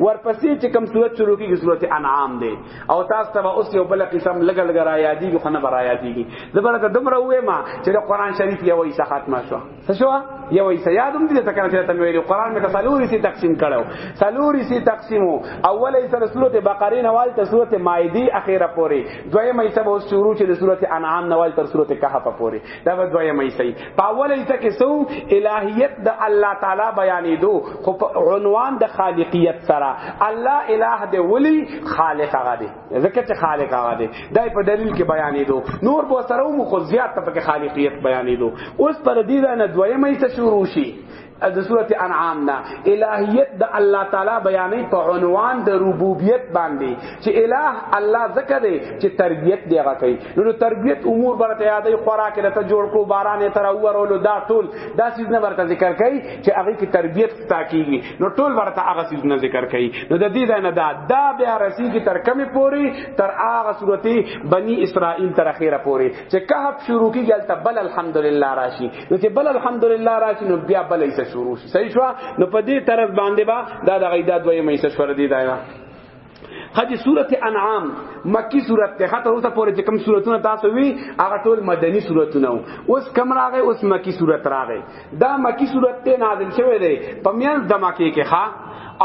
ورپسې چې کوم صورت شروع کیږي صورت انعام دی او تاسو ته اوس یو بل قسم لګ لګ را یادېږي خو نه برا یادېږي دبره ته دومره وې ما چې د قران شریف یو ایسه ختمه شو څه شو یو ایسه یادوم دې ته کنه چې ته ویلو قران مې تسلوري سي تقسیم کړو سلوري سي تقسیمو اوله ایسه د سورته بقره نوال تر سورته مائده اخیره پورې دویمه ایسه به شروع چې د سورته انعام نوال تر سورته کهف پورې دا به دویمه حصہ په اول حصہ کې سو الہیت د الله تعالی بیانې دو خو په عنوان د خالقیت سره الله الہ دی ولی خالق هغه دی ځکه چې خالق هغه دی دا په دلیل کې بیانې دو نور به سره مو خو زیات په خالقیت بیانې دو اوس پر دې نه دویمه حصہ شروع شي د سورته انعام نه الہیت د الله تعالی بیانې په عنوان د ربوبیت باندې چې الہ الله زکه دی چې تربیت دی هغه کوي نو تربیت امور برته یادې خوراک له ته جوړ کو باران تر اورولو دا ټول دا چیز نه برته ذکر کوي چې هغه کی تربیت تاکیږي نو ټول برته هغه چیز نه ذکر کوي نو د دې نه دا دا بیا رسی کی تر کمی پوری تر هغه سورته بنی اسرائیل تر اخیره پوری چې کهف شروع کیږي تل بل الحمدلله راشي نو چې بل الحمدلله راشي نو بیا بل ایسه شروع شي صحیح شو نو په دې طرز باندې با دا د غیدا دوی مې ایسه شروع دی دا حج سورت انعام مکی سورت ته خاطر اوسه پورې چې کوم سورتونه تاسو وی هغه ټول مدنی سورتونه اوس کم راغې اوس مکی سورت راغې دا مکی سورت ته نازل شوه دی په میان دمکه کې ښا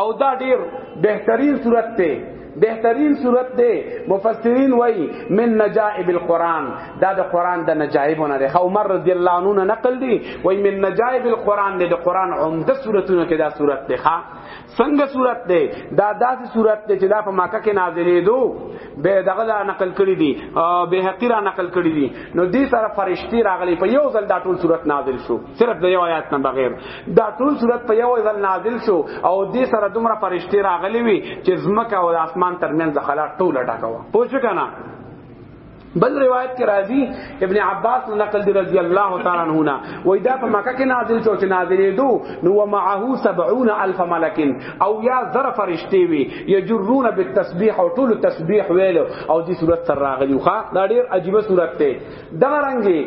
او دا ډیر بهترین سورت ته بهترین صورت دی مفسرین وای من نجائب القرآن دا د قرآن د نجائبونه دی عمر رضی الله عنه نقل دی وای من نجائب القرآن دی د قرآن عمده صورتونه کې دا صورت دی ښا څنګه صورت دی دا داسې صورت دی چې دا په مکه کې نازلې دو به دغه دا نقل کړی دی به حقیرا نقل کړی دی نو دې سره فرشتي راغلي په یو ځل دا ټول صورت نازل شو صرف د یو آیات نه بغیر دا ټول صورت په یو ځل نازل شو او دې سره دومره فرشتي راغلي وي چې زمکه او اسمان ترمنځ د خلا ټوله ډکه وه پوه شو کنه بل روایت کې راځي ابن عباس نقل دی رضی الله تعالی عنہ نا وای دا په مکه کې نازل شو چې نازلې دو نو معه 70 الف ملک او یا ذر فرشتي وي یجرون بالتسبیح او طول تسبیح ویل او دې صورت سره راغلی خو دا ډیر عجیب صورت ته دغه رنګي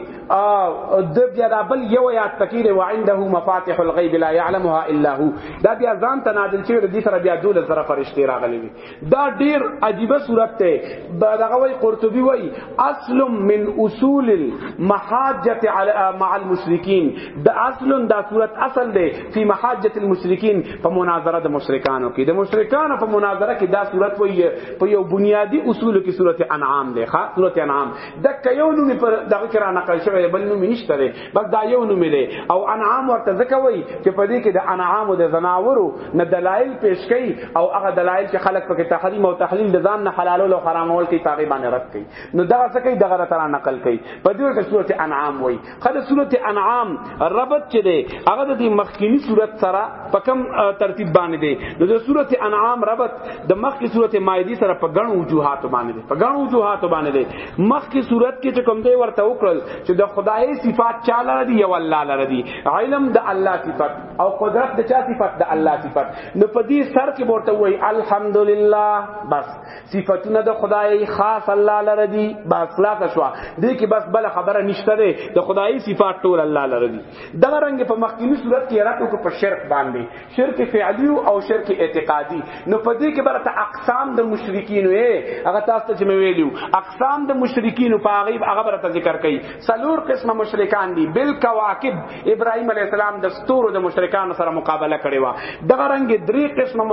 د بیا د بل یو یاد پکې دی وعنده مفاتيح الغیب لا يعلمها الا هو دا بیا ځان ته نازل شوی د دې سره بیا دوله سره فرشتي راغلي وي دا ډیر عجیب صورت ته دغه وی قرطبي وی اصل من اصول المحاجه على مع المشرکین دا اصل دا صورت اصل دی فی محاجه المشرکین په مناظره د مشرکانو کې د مشرکانو په مناظره کې دا صورت وی په یو بنیادی اصول کې صورت انعام دی ښا صورت انعام دک یو نوم پر دغه کرا نقل شوی بل نوم نشته دی بس دا یو نوم دی او انعام ورته ځکه وای چې په دې کې د انعام او د زناورو نه دلایل پیش کړي او هغه دلایل چې خلک پکې تحریم او تحلیل د ځان نه حلال او حرام ول کوي پاغي باندې رد کوي نو دا څه کوي دغه تر نقل کوي په دې کې صورت انعام وای خله سورته انعام ربط چې دی هغه د مخکینی سورته سره په کم ترتیب باندې دی نو د سورته انعام ربط د مخکې سورته مائده سره په غنو وجوهات باندې دی په غنو وجوهات باندې دی مخکې سورته کې چې کوم دی ورته وکړل چې د خدای صفات چا لره دی یو الله لره دی علم د الله صفات او قدرت د چا صفات د الله صفات نو په دې سر کې ورته وای الحمدلله بس صفاتونه د خدای خاص الله لره دي بس خلاص شو دې کې بس بل خبره نشته ده د خدای صفات ټول الله لره دي دا رنګ په مخکینی صورت کې راتو کو په شرک باندې شرک فعلی او شرک اعتقادي نو په دې کې برته اقسام د مشرکین وي هغه تاسو ته مې ویلو اقسام د مشرکین په هغه هغه برته ذکر کړي سلور قسمه مشرکان دي بل کواکب ابراهيم عليه السلام د ستورو د مشرکان سره مقابله کړې و دغه رنګ درې قسمه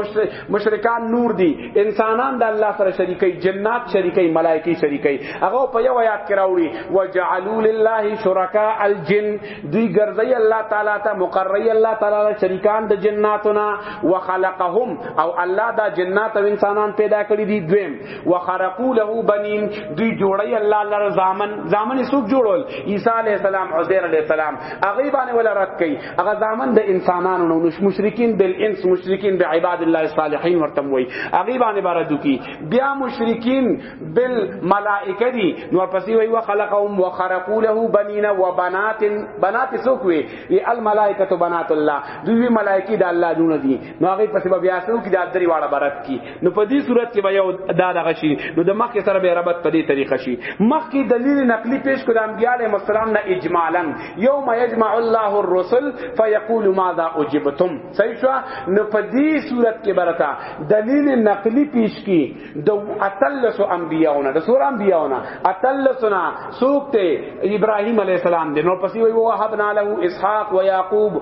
مشرکان نور دي انسانان د الله سره شریکي جنات شریکي ملائکه شریکي هغه په یو آیات کې راوړي وجعلوا لله شرکاء الجن دوی ګرځي الله تعالی ته مقرري الله تعالی شریکان د جناتنا وخلقهم او الله دا جنات او انسانان پیدا کړی دي دویم وخرقوا له بنين دوی جوړي الله لره زامن زامن سوق جوړول عيسى عليه السلام عزير عليه السلام هغه باندې ولا رد کړي هغه زامن د انسانانو نو نش مشرکین بل انس مشرکین به عباد الله الصالحین ورته وي هغه باندې بار دوکي بیا مشرکین بل ملائکه دي نو پسې وي وخلقهم وخرقوا له بنين وبنات بنات سوق وي الملائکه بنات الله دوی ملائکه د الله دونه دي نو هغه پسې بیا سوق د درې واړه برت کی نو په دې صورت کې به یو دا دغه شي نو د مخکې سره به ربط په دې طریقه شي مخکې دلیل نقلی پیش کړه انبیاء علیهم السلام نه اجمالا یوم یجمع الله الرسل فیقول ماذا اجبتم صحیح شو نو په دې صورت کې برته دلیل نقلی پیش کی د اتلس انبیاونه د سور انبیاونه اتلسنا سوکته ابراهیم علیه السلام دی نو پسې وی وهبنا له اسحاق و یعقوب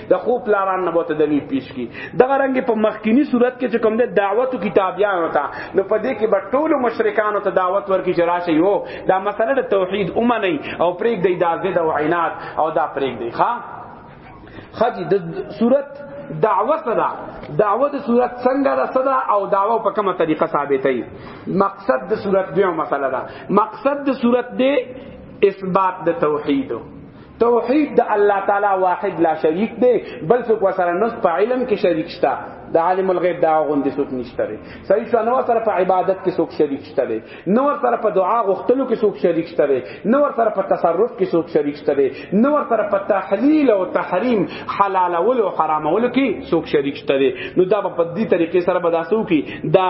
د خو پلاران نه بوته دلیل پیش کی دغه رنګ په مخکینی صورت کې چې کوم د دعوت کتابیان وتا نو په دې کې به ټول مشرکان ته دعوت ورکی چې راشه یو دا مسله د توحید اومه نه او پرېګ دی دا د وعینات او دا پرېګ دی ښا خدي د صورت دعوه صدا دعوه د صورت څنګه ده صدا او دعوه په کومه طریقه ثابتې مقصد د صورت دیو مسله ده مقصد د صورت دی اثبات د توحید توحید د الله تعالی واحد لا شریک دی بل څوک وسره نس په علم کې شریک شته د عالم الغیب دا غوند څوک نشته لري صحیح شو نو سره په عبادت کې څوک شریک شته لري نو سره په دعا غوښتلو کې څوک شریک شته لري نو سره په تصرف کې څوک شریک شته لري نو سره په تحلیل او تحریم حلال او حرام ول کې څوک شریک شته لري نو دا په دې طریقې سره بداسو کې دا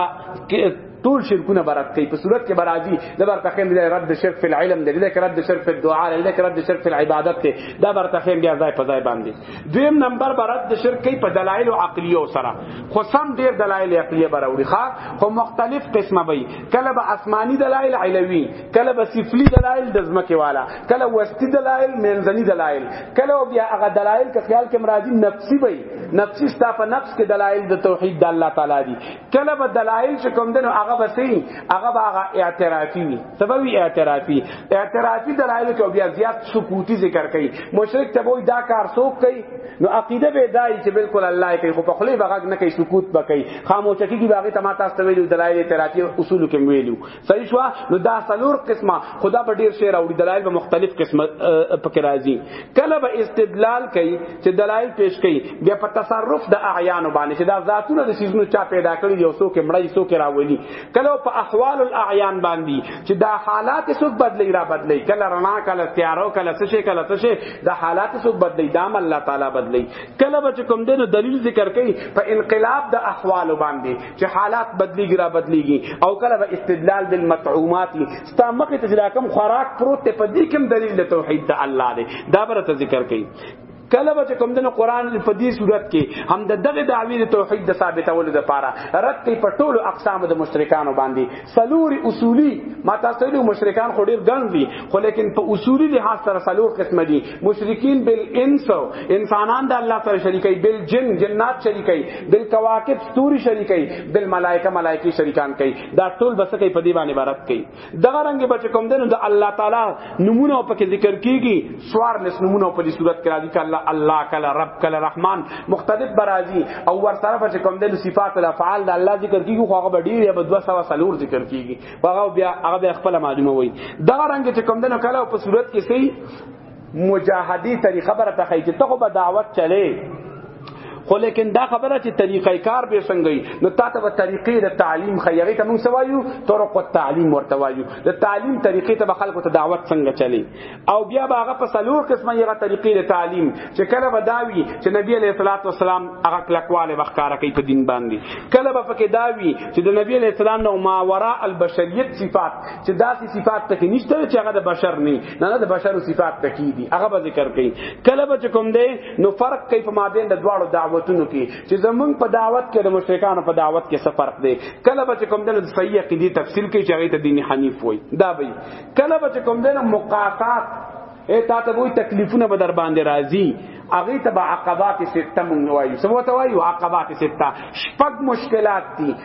ټول شرکونه برات کوي په صورت کې برازي د برته خیم دی رد شرک فی العلم دی د رد شرک فی الدعاء دی د رد شرک فی العبادت دی دا برته خیم بیا ځای په ځای باندې دویم نمبر برات د شرک کوي په دلایل عقلیو سره خو سم ډیر دلایل عقلیه براوړي ښا خو مختلف قسمه وي کله به آسمانی دلایل علوی کله به سفلی دلایل د زمکه والا کله وستی دلایل منځنی دلایل کله بیا هغه دلایل که خیال کې مرادی نفسی وي نفسی ستا په نفس کې دلایل د توحید د الله تعالی دي کله به دلایل چې کوم دنو هغه به سي هغه به هغه اعترافي وي سبب اعترافي اعترافي دلایل کې بیا زیات سکوتی ذکر کوي مشرک ته وای دا کار څوک کوي نو عقیده به دای چې بالکل الله کوي خو په خلی بغاګ نه کوي سکوت بکي خاموشکی کی باغی تما تاسو ویلو دلایل اعترافي اصول کې ویلو صحیح شو نو دا سلور قسمه خدا په ډیر شعر او دلایل به مختلف قسمه پکې راځي کله به استدلال کوي چې دلایل پیش کوي بیا په تصرف د اعیان باندې چې دا ذاتونه د سیزونو چا پیدا کړی دی او څوک مړی څوک راولي کله په احوال الاعیان باندې چې دا حالات څوک بدلی را بدلی کله رڼا کله تیارو کله څه شي کله څه شي دا حالات څوک بدلی دا الله تعالی بدلی کله به کوم دین دلیل ذکر کوي په انقلاب د احوال باندې چې حالات بدلیږي را بدلیږي او کله به استدلال بالمطعومات ستا مخه ته جلاکم خوراک پروت ته په دې کوم دلیل د توحید د الله دی دا برته ذکر کړي کله به کوم دنه قران په دې صورت کې هم د دغه دعوی د توحید د ثابتولو لپاره رد کوي په ټولو اقسام د مشرکانو باندې سلوري اصولی ما تاسو له مشرکان خو ډیر ګڼ دي خو لیکن په اصولی لحاظ سره سلور قسم دي مشرکین بالانس انسانان د الله سره شریکای بل جن جنات شریکای بل کواکب ستوري شریکای بل ملائکه ملائکی شریکان کوي دا ټول بس کوي په دی باندې عبارت کوي دغه رنګ بچ کوم دنو د الله تعالی نمونه په کې ذکر کیږي سوار لس نمونه په دې صورت کې راځي کله الله کله رب کله رحمان مختلف برازي او ور سره بچ کوم دنو صفات الافعال د الله ذکر کیږي خو هغه ډیر یا بدوا سوا سلور ذکر کیږي هغه بیا هغه خپل معلومه وي دغه رنګ چې کوم دنو کله په صورت کې سي مجاهدی طریقه بر ته خی چې ته به دعوت چلے خو لیکن دا خبره چې طریقې کار به څنګه نو تا ته به طریقې د تعلیم خیری ته موږ سوایو طرق التعلیم ورته وایو د تعلیم طریقې ته به خلکو ته دعوت څنګه چلی او بیا به هغه په سلور قسمه یره طریقې د تعلیم چې کله به داوی چې نبی علیہ الصلوۃ والسلام هغه کلکواله وخکاره کوي په دین باندې کله به پکې داوی چې د نبی علیہ السلام نو ما وراء البشریت صفات چې داسې صفات ته نشته چې هغه د بشر نه نه نه د بشر صفات پکې دي هغه به ذکر کوي کله به کوم دی نو فرق کوي په مابین د دواړو دعوتونو کې چې زمونږ په دعوت کې د مشرکانو په دعوت کې څه فرق دی کله به کوم دی د صحیح عقیدی تفصیل کوي چې هغه ته دین حنیف وای دا به کله به کوم دی مقاطعات اے تا ته وای تکلیفونه به در باندې راځي اغه تبع عقبات سته مونږ وایو سمو ته وایو عقبات سته شپږ مشکلات دي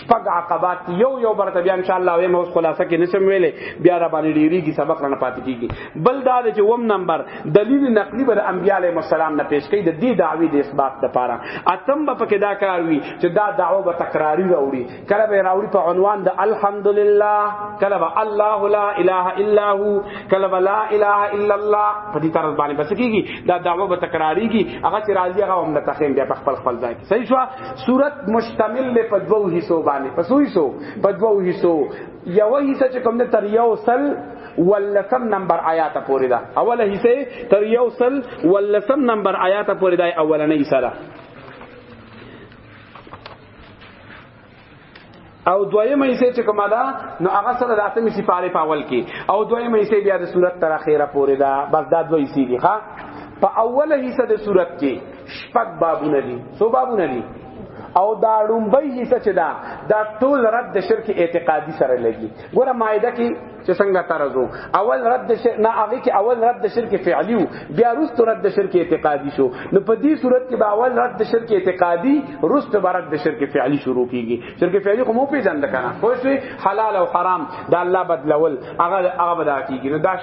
شپږ عقبات یو یو برته بیا ان شاء الله وایم اوس خلاصه کې نشم ویلې بیا را باندې ډیری کی سبق نه پاتې کیږي بل دا چې وم نمبر دلیل نقلی بر انبیاء علیهم السلام نه پیش کړي د دې دعوی د اثبات لپاره اتم په کې دا کار وی چې دا دعوه به تکراری راوړي کله به راوړي په عنوان د الحمدلله کله به الله لا اله الا هو کله به لا اله الا الله په دې طرز باندې بس کیږي دا دعوه به تکراریږي هغه چې راځي هغه هم نه تخیم بیا په خپل خپل ځای صحیح شو صورت مشتمل له په دوو حصو باندې په سوي سو په دوو حصو یو حصہ چې کوم تر یو سل ولسم نمبر آیات پورې ده اوله حصہ تر یو سل ولسم نمبر آیات پورې ده اولنې حصہ ده او دویمه حصہ چې کومه ده نو هغه سره د اتمې سپاره په اول کې او دویمه حصہ بیا د صورت تر اخره پورې ده بس دا دوه حصے دي ها په اوله حصہ د صورت کې شپږ بابونه دي سو بابونه دي او دا ډومبۍ حصہ چې دا دا ټول رد د شرک اعتقادي سره لګي ګوره مائده کې چې څنګه ترزو اول رد شرک نه هغه کې اول رد شرک فعلی وو بیا رست رد شرک اعتقادي شو نو په دې صورت کې به اول رد شرک اعتقادي رست رد شرک فعلی شروع کیږي شرک فعلی خو مو پیژند کنه خو شوی حلال او حرام دا الله بدلول هغه هغه بدا کیږي نو داش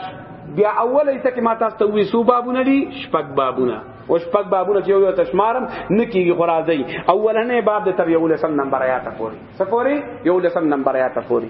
بیا اول ایته کې ما تاسو ته وی سو بابونه دي شپږ بابونه او شپږ بابونه چې یو تشمارم نکیږي خرازي اولنې باب د تر یو لسم نمبر آیات پوري سفوري یو لسم نمبر آیات پوري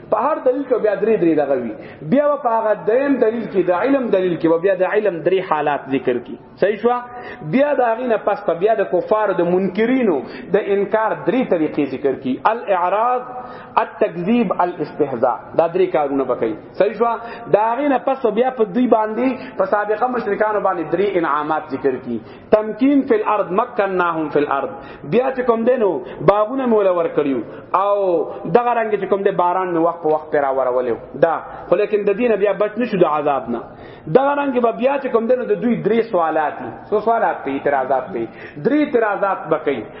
په هر دلیل کې بیا درې درې دغه وی بیا په هغه دریم دلیل کې د علم دلیل کې بیا د علم درې حالات ذکر کی صحیح شو بیا د هغه نه پس په بیا د کفار د منکرینو د انکار درې طریقې ذکر کی الاعراض التکذیب الاستهزاء دا درې کارونه بکای صحیح شو دا هغه نه پس بیا په دوی باندې په سابقه مشرکانو باندې درې انعامات ذکر کی تمکین فی الارض مکناهم فی الارض بیا چې کوم دینو باغونه مولا ور کړیو او دغه رنگ چې کوم د باران نو وخت په وخت پیرا ورولو دا خو لیکن د دینه بیا بچ نشو د عذاب نه دغه رنگ به بیا چې کوم دینو د دوی درې سوالات دي سو سوالات په اعتراضات په درې اعتراضات بکې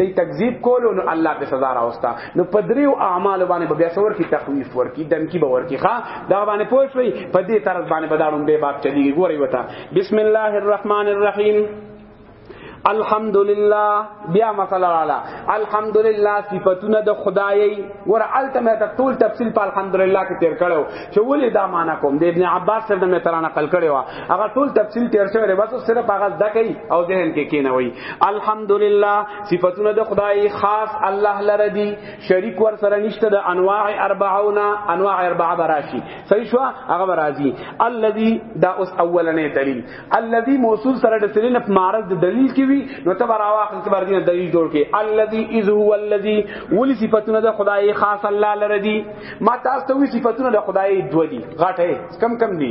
دی تکذیب کولو نو الله په سزا راوستا نو په دریو اعمال باندې به بیا څور کی تخویف ورکی دمکی به ورکی ښا دا باندې پوه شوي په دې طرز باندې بداړم به باب چلیږي ګوري وتا بسم الله الرحمن الرحیم الحمدلله بیا مسله رااله الحمدلله صفاتونه د خدایي ور الته مې ته ټول تفصیل په الحمدلله کې تیر کړو چې ولې دا معنا کوم د ابن عباس سره مې ترانه قل کړو هغه ټول تفصیل تیر شوی بس صرف هغه ځکه او ذهن کې کینوي الحمدلله صفاتونه د خدای خاص الله لره دي شریک ور سره نشته د انواع 40 انواع 4 براشي صحیح شو هغه برازي الذي دا اوس اولنې دلیل الذي موصول سره د سرین په معرض د دلیل کې وي نو ته بر اواخ کې بر دین دلیل جوړ کې الذي اذ هو الذي ول صفاتونه د خدای خاص الله لره دي ما تاسو ته صفاتونه د خدای دوه دي غټه کم کم دي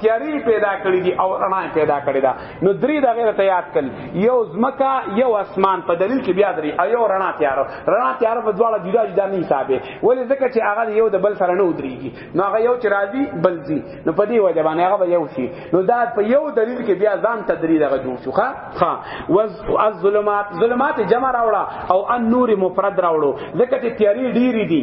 تیاری پیدا کړی دی او رڼا پیدا کړی دا نو درې د غیر ته یاد کړ یو زمکا یو اسمان په دلیل کې بیا درې او یو رڼا تیار رڼا تیار په دواړه جدا جدا نه حسابې ولې ځکه چې هغه یو د بل سره نه ودرېږي نو هغه یو چې راځي بل ځي نو په دې وجه باندې هغه یو شي نو دا په یو دلیل کې بیا ځان ته درې دغه جوړ شو ښا ها والظلمات ظلمات جمع راوړه او ان نور مفرد راوړو ځکه چې تیاری ډیری دي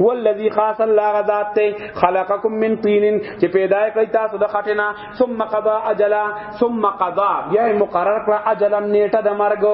هو الذی خاص الله غذات ته خلقکم من طین چې پیدا کړی تاسو د خټینا ثم قضا اجلا ثم قضا بیا مقرر کړ اجلا نیټه د مرګ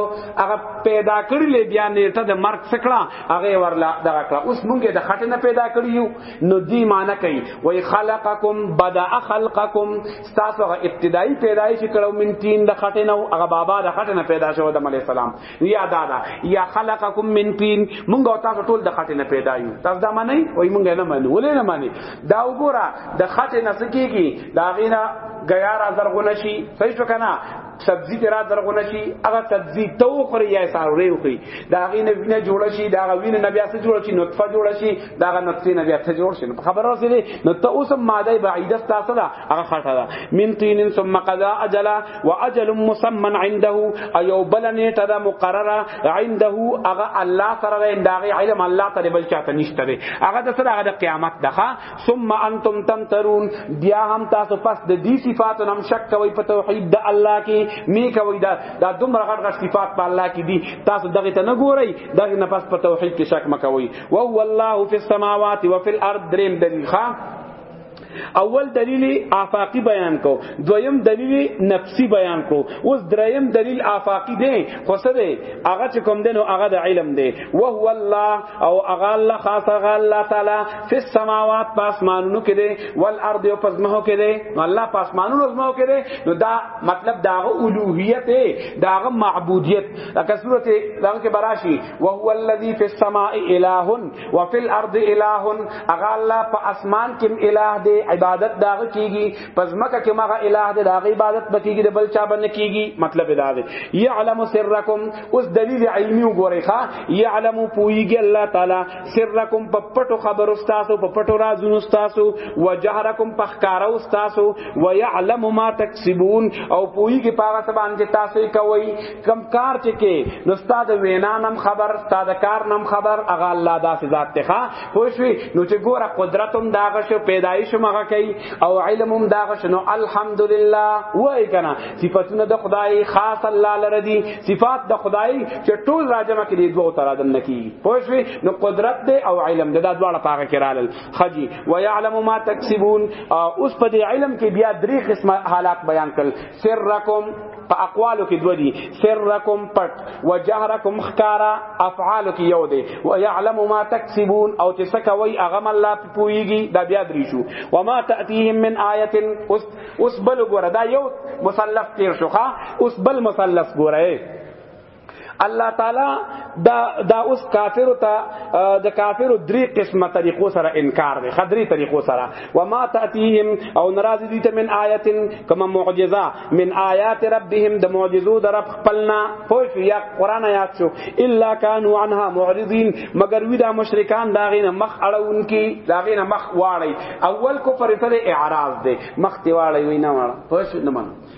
هغه پیدا کړی لې بیا نیټه د مرګ سکړه هغه ورلا دغه کړ اوس مونږه د خټینا پیدا کړی یو نو دی معنی کوي وای خلقکم بدا خلقکم تاسو ابتدایي پیدایش کړو من طین د خټینا هغه بابا د خټینا پیدا شو د علی السلام یا دادا یا خلقکم من طین مونږ او تاسو ټول د خټه نه پیدا یو تاسو دا معنی وای مونږ نه معنی ولې نه معنی دا وګوره د خټه نه سکیږي دا غینا غیا را زرغونه شي صحیح شو کنه سبزی تیرا درغونه شي هغه سبزی تو خوري یا ساروري خوري دا غي نه وینه جوړ شي دا غي نه بیا څه جوړ شي نطفه جوړ شي دا غي نطفه نه بیا څه جوړ شي خبر راځي نو ته اوس ماده بعیده تاسو هغه خټه ده من طین ثم قضا اجلا واجل مسمى عنده ایو بل نیټه ده مقرره عنده هغه الله سره ده انداغه علم الله تعالی بل چاته نشته ده هغه د سره هغه د قیامت ده ثم انتم تمترون بیا هم تاسو پس د دې صفات نم شک کوي په توحید د الله کې می کوي دا د دومره غټ غټ صفات په الله کې دي تاسو دغه ته نه ګورئ دغه نه پس په توحید کې شک مکوي او هو الله فی السماوات وفي الارض دریم دلیل اول دلیل آفاقی بیان کو دویم دلیل نفسی بیان کو اوس دریم دلیل آفاقی دی خو څه دی هغه چې کوم دینو هغه د علم دی او هو الله او هغه الله خاص هغه الله تعالی فی السماوات پاسمانونو کې دی والارض او پسمهو کې دی الله پاسمانونو پسمهو کې دی نو دا مطلب دا اولوہیت دی دا معبودیت لکه سورته دا کې براشي او هو الذی فی السماء الہ وفي الارض اله اغا الله په اسمان کې اله دی عبادت داغه کیږي پس مکه کې مغه اله دی داغه عبادت بکیږي د بل چا باندې کیږي مطلب دا دی يعلم سرکم اوس دلیل علمی وګورئ ښا يعلم پویږي الله تعالی سرکم په پټو خبرو تاسو په پټو رازونو تاسو وجهرکم په ښکارو تاسو ويعلم ما تکسبون او پویږي په هغه باندې تاسو کوي کم کار چې کې نو استاد وینا نم خبر استاد کار نم خبر اغه الله دا ذات ته ښا پوښوي نو چې ګوره قدرتم داغه شو پیدایش مغه کوي او علمم داغه شنو الحمدلله وای کنه صفاتونه د خدای خاص الله لره دي صفات د خدای چې ټول راجمه کې دي دوه تر ادم نکی پوښوي نو قدرت دی او علم دی دا دواړه پاګه کرال خجی ويعلم ما تکسبون اوس په دې علم کې بیا درې قسمه حالات بیان کړل سرکم په اقوالو کې دوه دي سرکم پټ و جهرکم خکارا افعالو کې یو دی و يعلم ما تکسبون او چې څه کوي هغه الله پويږي دا بیا درې شو و ما تاتيهم من آیه اوس اوس بل ګوره دا یو مثلث تیر شوخه اوس بل مثلث ګوره الله تعالی دا دا اوس کافر ته د کافر درې قسمه طریقو سره انکار دی خدري طریقو سره و ما تاتيهم او ناراض دي ته من آیت کما معجزه من آیات ربهم د معجزو در رب خپلنا پوه شو یا قران آیات شو الا كانوا عنها معرضين مگر وی دا مشرکان دا غینه مخ اړون کی دا غینه مخ واړی اول کو پر ته اعراض دی مخ دی واړی وینا واړه پوه شو نه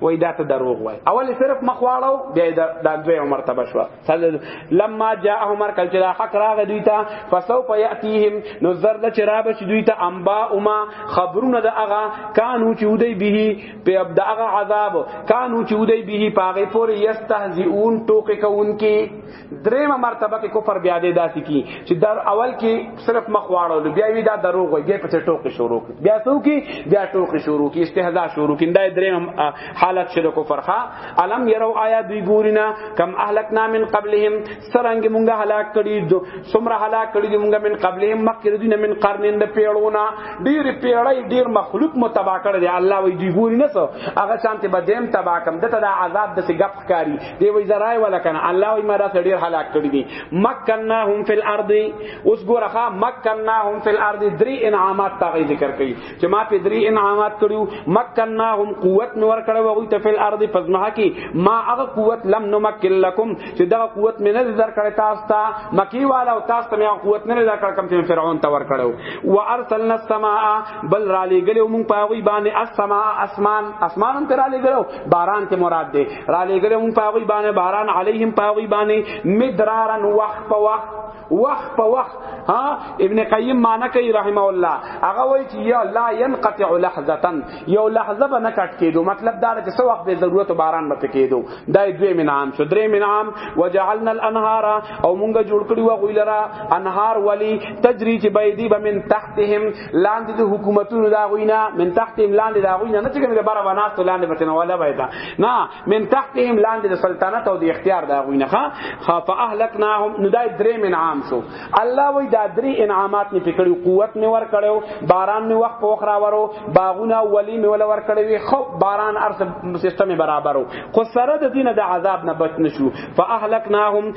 وای دا ته دروغ وای اول صرف مخ واړو بیا دا دوی عمر تبه شو لما جاء عمر کل چې حق راغ دوی ته فسوف یاتیهم نو زر د چرابه چې دوی ته انبا اوما خبرونه د اغه کانو چې ودی به په اب د اغه عذاب کانو چې ودی به پاغه پور یستهزئون ټوکې کوونکی دریمه مرتبه کې کفر بیا دې داسې کی چې در اول کې صرف مخ واړول بیا وی دا دروغ وي بیا په ټوکې شروع کی بیا سو کی بیا ټوکې شروع کی استهزاء شروع کی دا دریمه حالت شې د کفر ښا علم يرو آیا دوی ګورینا کم اهلکنا من قبلهم سرنګ مونږه هلاک کړي دو سمره هلاک کړي مونږه من قبلهم مکر دوی من قرنین د پیړونا ډیر پیړی ډیر مخلوق متبا کړي الله وی دوی ګورینا سو هغه شانته بدیم تبا کم دته دا عذاب د سګپ کاری دی وای زرای ولا کنه الله وای ما دا ډیر هلاک کړی دي مکناهم فی الارض اوس ګورخه مکناهم فی الارض دری انعامات تا ذکر کړي چې ما په دری انعامات کړیو مکناهم قوت نور کړو وای ته فی الارض پزما کی ما هغه قوت لم نمکن لکم چې دا قوت مې نه در کړی تاسو ته مکی والا او تاسو ته قوت نه در کړ کوم چې فرعون ته ور کړو وارسلنا السماء بل را لګلو مونږ په وی باندې السماء اسمان اسمان هم تر لګلو باران ته مراد دی را لګره مون پاغي باندې باران علیهم پاغي باندې مدرارن وخت په وخت وخت په وخت ها ابن قیم معنی کوي رحمه الله هغه وایي چې یا لا ينقطع لحظه یو لحظه به نه کټ کېدو مطلب دا چې څو وخت به ضرورت باران به کېدو دا دوی منام شو درې منام وجعلنا الانهار او مونږ جوړ کړی و غویلرا انهار ولی تجری چې بيدی به من تحتهم لاندې د حکومتونو دا غوینا من تحت هم لاندې دا غوینا نه چې کوم د بره بناست لاندې بچنه ولا بایدا نه من تحت هم لاندې د سلطنت او د اختیار دا غوینا ها خف اهلکناهم نو دا درې من عام شو الله وی دا درې انعامات نه پکړو قوت نه ور کړو باران نه وخت وخت راورو باغونه ولی نه ول ور کړو خو باران ارس سیستم برابرو خو سره د دینه د عذاب نه بچ نشو فاهلکناهم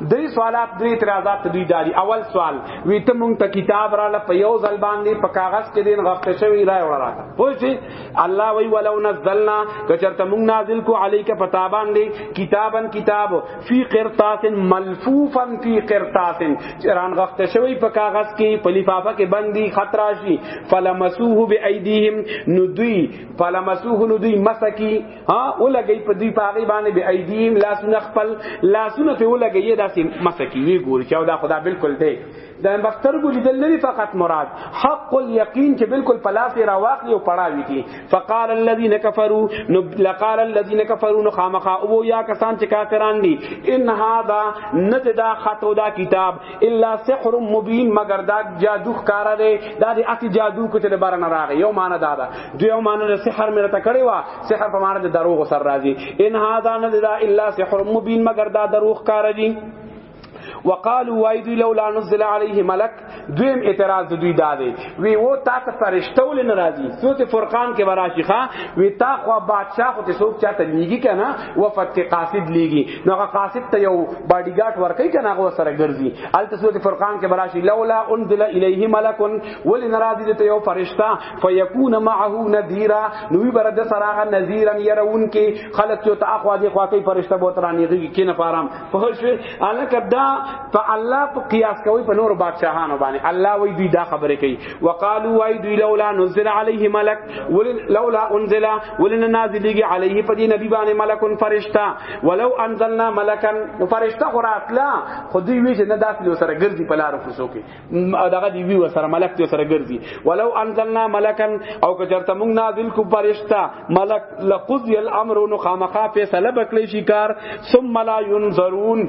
درې سوالات درې اعتراضات دوی داري اول سوال وی ته مونږ ته کتاب را ل په یو ځل باندې په کاغذ کې دین غفته شوی را وړا خو چې الله وی ولو نزلنا کچرته مونږ نازل کو علیک پتا باندې کتابن کتاب فی قرطاس ملفوفا فی قرطاس چران غفته شوی په کاغذ کې په لفافه کې بندي خطر راشي فلمسوه بأيديهم ندوی فلمسوه ندوی مسکی ها ولګي په دوی پاغي باندې به ايديم لاسونه خپل لاسونه په ولګي داسې مسکی وی ګوري چې دا خدا بالکل دی د بختر کو لیدل نه فقط مراد حق اليقین چې بالکل پلاس را واخلي او پړاوي کی فقال الذين كفروا لقال الذين كفروا نخامخا او یا کسان چې کافران دي ان هذا ند دا خطو دا کتاب الا سحر مبین مگر دا جادو ښکار دی دا د اتی جادو کو ته بار نه راغی یو معنی دا دا دیو معنی د سحر مې راته کړی وا سحر په معنی د دروغ سر راځي ان هاذا نه دا الا سحر مبین مگر دا دروغ ښکار دی وقالو وای دوی لولا نزل علیه ملک دویم اعتراض دوی داده وی وو تا ته فرشته ول ناراضی سوت فرقان کې وراشي ښا وی تا خو بادشاہ خو ته سوک چاته نیږي کنه وفد کې قاصد لیږي نو هغه قاصد ته یو باډي ګارد ورکړي کنه هغه سره ګرځي الته سورته فرقان کې براشي لولا انزل الیه ملک ول ناراضی دته یو فرشتہ فیکون معه نذیرا نو وی برد سره هغه نذیرا يرون کې خلق ته تاخوا دی خوا کې فرشتہ بہت رانی غي کې نه پارام په شوي الکه دا په الله په قیاس کوي په نور بادشاہانو باندې الله وی دی دا خبره کوي وقالو وای دوی لولا نزل علیه ملک ولن لولا انزل ولن نازلیږي علیه په دې نبی باندې ملکون فرشتہ ولو انزلنا ملکن فرشتہ قراتلا خو دوی وی چې نه داسې سره ګرځي په لار کوسو کې دغه دی وی سره ملک ته سره ګرځي ولو انزلنا ملکن او که چرته موږ نازل کو فرشتہ ملک لقضی الامر نو خامخا فیصله بکلی شي کار ثم لا ينظرون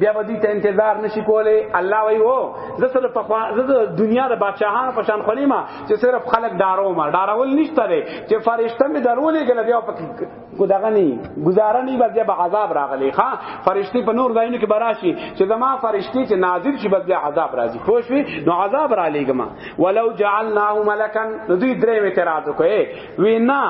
بیا به دې ته انتظار نشي کولای الله وای وو زه سره په خوا زه دنیا د بادشاہانو په شان خلیما چې صرف خلق دارو ما دارول نشته لري چې فرشته می درولې ګل بیا په کو دغه نه گزاره نه بس به عذاب راغلی ها فرشتي په نور ځایونو کې براشي چې زما فرشتي چې نازل شي بس بیا عذاب راځي خو شوي نو عذاب را لېګما ولو جعلناه ملکا نو دوی درې اعتراض وکړي وینا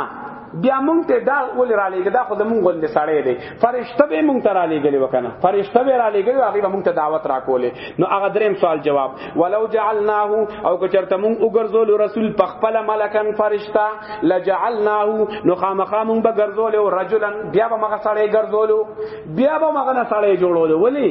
بیا مونږ ته دا ول را لېګ دا خو د مونږ غوندې سړی دی فرشته به مونږ ته را لېګلې وکنه فرشته به را لېګلې هغه به مونږ ته دعوت را کولې نو هغه دریم سوال جواب ولو جعلناه او که چرته مونږ وګرځول رسول په خپل ملکن فرشته لجعلناه نو خامخا مونږ به ګرځول او رجلن بیا به مغه سړی ګرځول بیا به مغه سړی جوړول ولی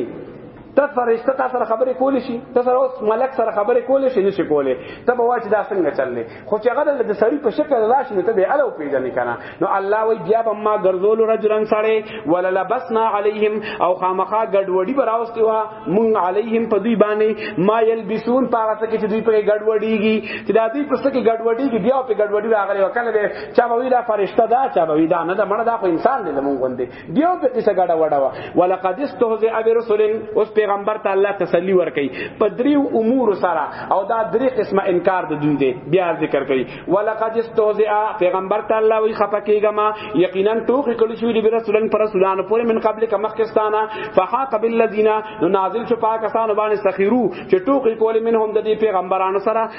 ته فرشته تا سره خبرې کولې شي ته سره اوس ملک سره خبرې کولې شي نشي کولې ته به واچ دا څنګه چللې خو چې هغه د سړی په شکل راشي نو ته به الو پیژنې کنه نو الله وی بیا به ما ګرځول رجلن سړی ولا لبسنا علیهم او خامخا ګډوډي براوستي وا مون علیهم په دوی باندې ما یلبسون پاره څه کې چې دوی په ګډوډيږي چې دا دوی په څه کې ګډوډيږي بیا په ګډوډي راغلي وکړه چا به وی دا فرشته دا چا به وی دا نه دا مړه دا خو انسان دی زمونږ غوندي بیا په کیسه ګډه وډه وا ولقد استهزئ برسل اوس پیغمبر ته الله تسلی ورکي په دریو امور سره او دا درې قسمه انکار د دوی دی بیا ذکر کوي ولقد استهزئ پیغمبر ته الله وی خپکیګه ما یقینا ټوخ کړي شو دی رسولن پر رسولانو پورې من قبل ک مخکستانه فحاق بالذین نو نازل شو پاکستان باندې سخیرو چې ټوخ کول منهم د دې پیغمبرانو سره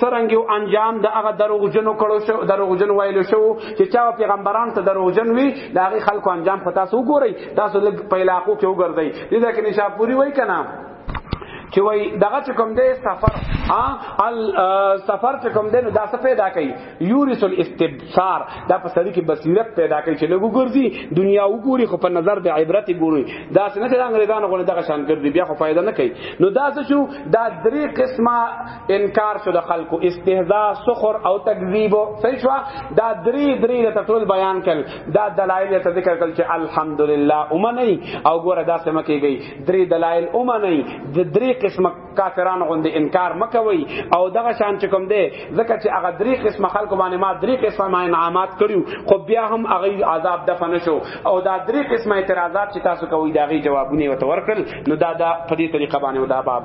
سرنګ یو انجام د هغه دروغجنو کړو شو دروغجن ویل شو چې چا پیغمبران ته دروغجن وی دا هغه خلکو انجام پتا سو ګوري تاسو لږ په علاقو کې وګرځي دې دا کې نشاپوري وای کنه چې وای دغه چې کوم دی سفر ها ال سفر چې کوم دی نو دا څه پیدا کوي یورث الاستبصار دا په سړی کې بصیرت پیدا کوي چې لګو ګرځي دنیا وګوري خو په نظر د عبرت ګوري دا څنګه چې انګریزانو غو دغه شان ګرځي بیا خو فائدہ نه کوي نو دا څه شو دا درې قسمه انکار شو د خلکو استهزاء سخر او تکذیب صحیح شو دا دری دری د ټول بیان کړ دا دلایل ته ذکر کړ چې الحمدلله اومه نه او ګوره دا سم کیږي دری دلایل اومه نه د دری قسمه کافرانو غوندې انکار مکوي او دغه شان چې کوم دی ځکه چې هغه دری قسمه خلکو باندې ما دری قسمه ما انعامات کړیو خو بیا هم هغه عذاب دفن شو او دا دری قسمه اعتراضات چې تاسو کوی دا غي جوابونه وتورکل نو دا دا په دې طریقه باندې دا بابو